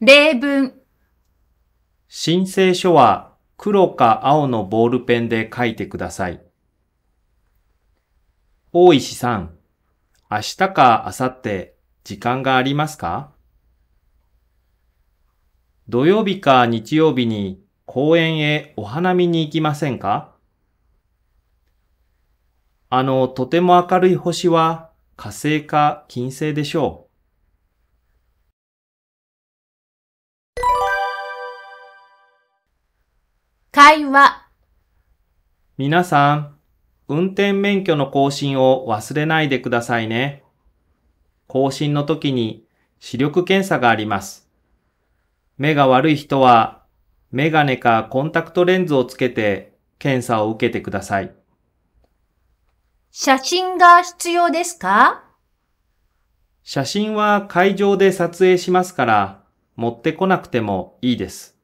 例文、申請書は黒か青のボールペンで書いてください。大石さん、明日か明後日時間がありますか？土曜日か日曜日に公園へお花見に行きませんか？あの、とても明るい星は火星か金星でしょう。会話、皆さん、運転免許の更新を忘れないでくださいね。更新の時に視力検査があります。目が悪い人は、メガネかコンタクトレンズをつけて検査を受けてください。写真が必要ですか？写真は会場で撮影しますから、持ってこなくてもいいです。